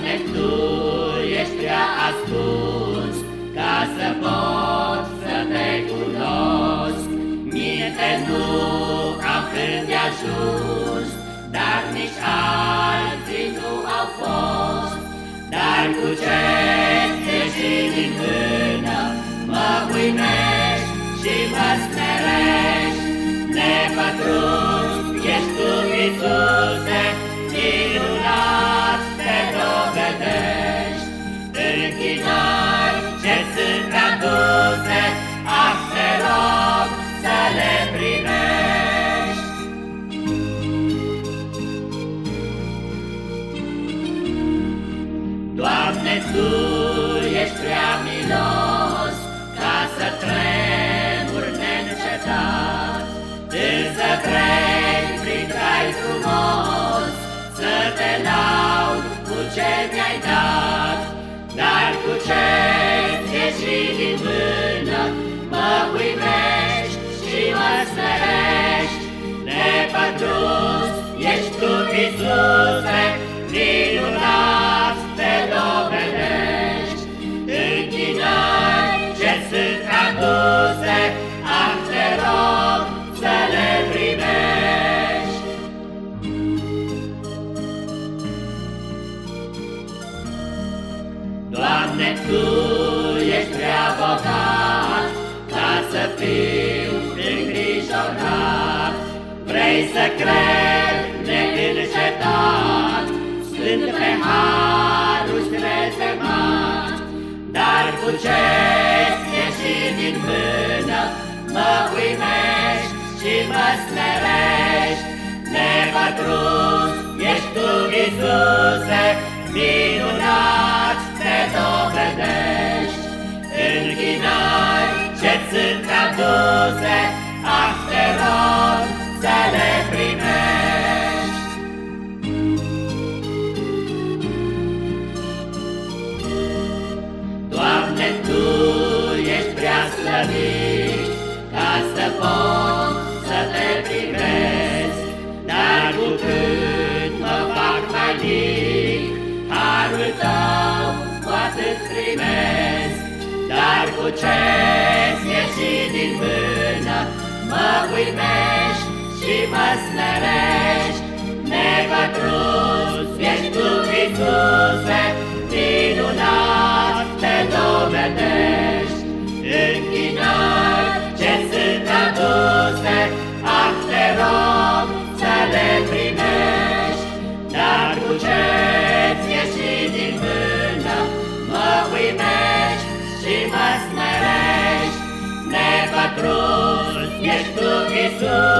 Doamne, Tu ești prea ascuns, ca să pot să Te cunosc. Minte nu am când de ajuns, dar nici alții nu au fost. Dar cu ce și din mână mă uimești și mă smerești, nepătruns ești Doamne, Tu ești prea milos ca să tremuri neîncetat, Însă treci prin trai frumos să te laud cu ce mi-ai dat, Dar cu ce ți și din mână mă uimești și mă smerești, Nepătrus ești Tu, Iisuse, Doamne, Tu ești prea bogat ca să fiu îngrijorat. Vrei să cred neîncetat, stând pe harul strezemat, dar cu ce și din mână mă uimești și mă smerești, nepătrus ești aduse, ah, te rog să le primești. Doamne, Tu ești prea slăvit ca să pot să te privesc, dar cu cât mă fac mai mic, harul Tău cu atât primesc, dar cu ce ți din mână mă uimești și mă smerești, nepătrus ești Tu, Iisuse,